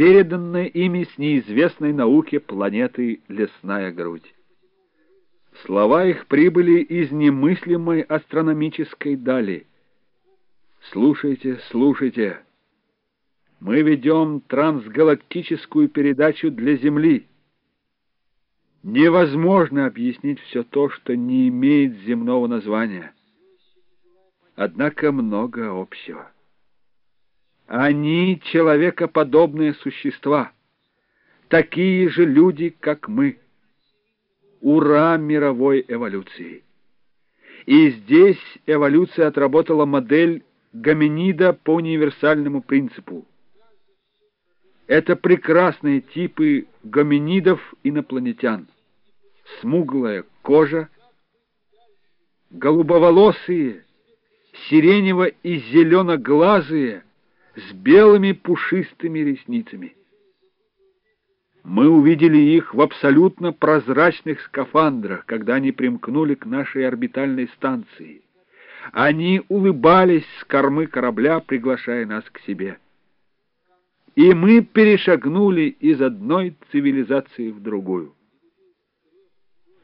переданная ими с неизвестной науке планеты лесная грудь. Слова их прибыли из немыслимой астрономической дали. Слушайте, слушайте. Мы ведем трансгалактическую передачу для Земли. Невозможно объяснить все то, что не имеет земного названия. Однако много общего. Они человекоподобные существа, такие же люди, как мы. Ура мировой эволюции! И здесь эволюция отработала модель гоминида по универсальному принципу. Это прекрасные типы гоминидов инопланетян. Смуглая кожа, голубоволосые, сиренево- и зелено-глазые, с белыми пушистыми ресницами. Мы увидели их в абсолютно прозрачных скафандрах, когда они примкнули к нашей орбитальной станции. Они улыбались с кормы корабля, приглашая нас к себе и мы перешагнули из одной цивилизации в другую.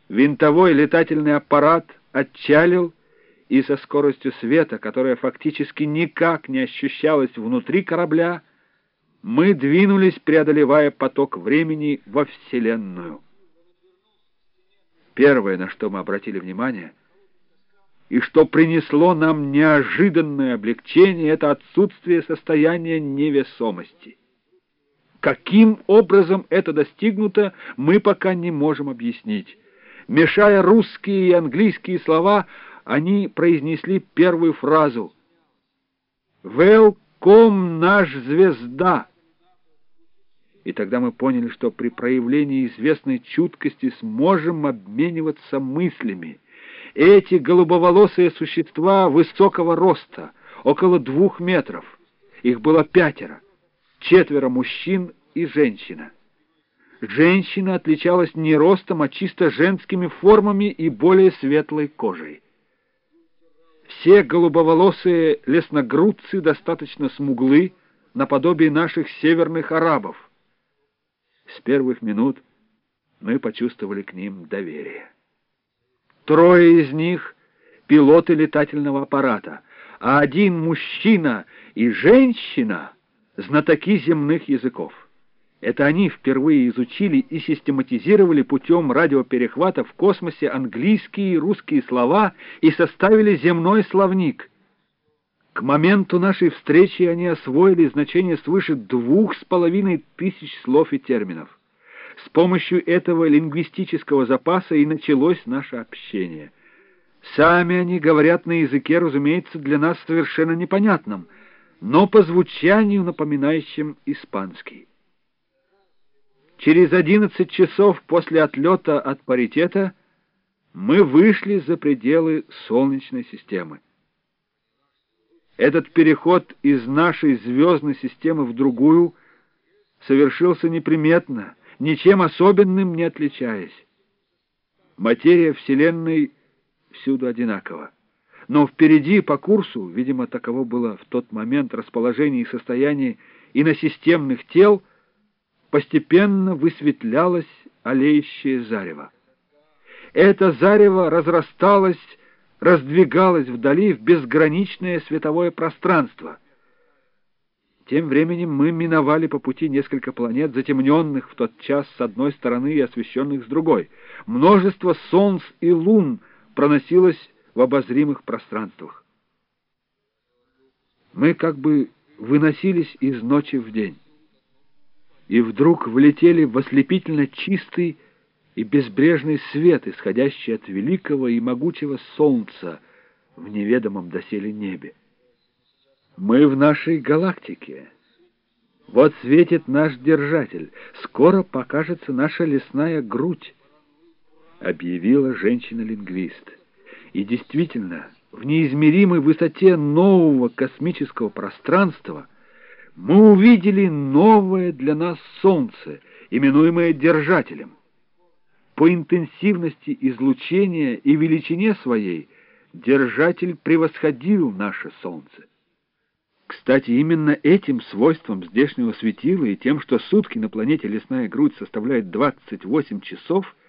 Винтовой летательный аппарат отчалил, и со скоростью света, которая фактически никак не ощущалась внутри корабля, мы двинулись, преодолевая поток времени во Вселенную. Первое, на что мы обратили внимание, и что принесло нам неожиданное облегчение, это отсутствие состояния невесомости. Каким образом это достигнуто, мы пока не можем объяснить. Мешая русские и английские слова, они произнесли первую фразу «Велком, наш звезда!» И тогда мы поняли, что при проявлении известной чуткости сможем обмениваться мыслями. Эти голубоволосые существа высокого роста, около двух метров, их было пятеро четверо мужчин и женщина. Женщина отличалась не ростом, а чисто женскими формами и более светлой кожей. Все голубоволосые лесногрудцы достаточно смуглы, наподобие наших северных арабов. С первых минут мы почувствовали к ним доверие. Трое из них — пилоты летательного аппарата, а один мужчина и женщина — знатоки земных языков. Это они впервые изучили и систематизировали путем радиоперехвата в космосе английские и русские слова и составили земной словник. К моменту нашей встречи они освоили значение свыше двух с половиной тысяч слов и терминов. С помощью этого лингвистического запаса и началось наше общение. Сами они говорят на языке, разумеется, для нас совершенно непонятном — но по звучанию напоминающим испанский. Через одиннадцать часов после отлета от паритета мы вышли за пределы Солнечной системы. Этот переход из нашей звездной системы в другую совершился неприметно, ничем особенным не отличаясь. Материя Вселенной всюду одинакова но впереди по курсу, видимо, таково было в тот момент расположение и состояние иносистемных тел, постепенно высветлялось олеющее зарево. Это зарево разрасталось, раздвигалось вдали в безграничное световое пространство. Тем временем мы миновали по пути несколько планет, затемненных в тот час с одной стороны и освещенных с другой. Множество солнц и лун проносилось в обозримых пространствах. Мы как бы выносились из ночи в день, и вдруг влетели в ослепительно чистый и безбрежный свет, исходящий от великого и могучего солнца в неведомом доселе небе. Мы в нашей галактике. Вот светит наш держатель. Скоро покажется наша лесная грудь, — объявила женщина-лингвист. И действительно, в неизмеримой высоте нового космического пространства мы увидели новое для нас Солнце, именуемое Держателем. По интенсивности излучения и величине своей Держатель превосходил наше Солнце. Кстати, именно этим свойством здешнего светила и тем, что сутки на планете лесная грудь составляет 28 часов –